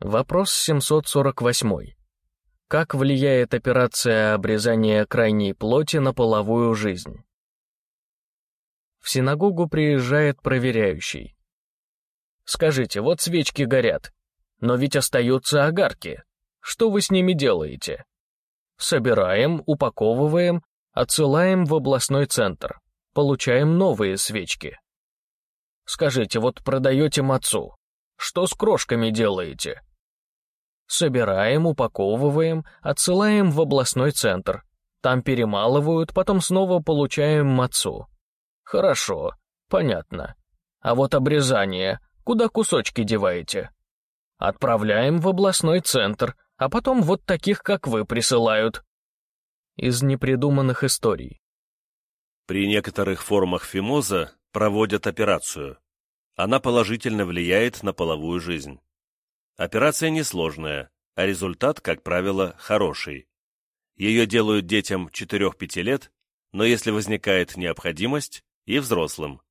Вопрос 748. Как влияет операция обрезания крайней плоти на половую жизнь? В синагогу приезжает проверяющий. Скажите, вот свечки горят, но ведь остаются огарки. Что вы с ними делаете? Собираем, упаковываем, отсылаем в областной центр. Получаем новые свечки. Скажите, вот продаете мацу. Что с крошками делаете? Собираем, упаковываем, отсылаем в областной центр. Там перемалывают, потом снова получаем мацу. Хорошо, понятно. А вот обрезание, куда кусочки деваете? Отправляем в областной центр, а потом вот таких, как вы, присылают. Из непридуманных историй. При некоторых формах фимоза проводят операцию. Она положительно влияет на половую жизнь. Операция несложная, а результат, как правило, хороший. Ее делают детям 4-5 лет, но если возникает необходимость, и взрослым.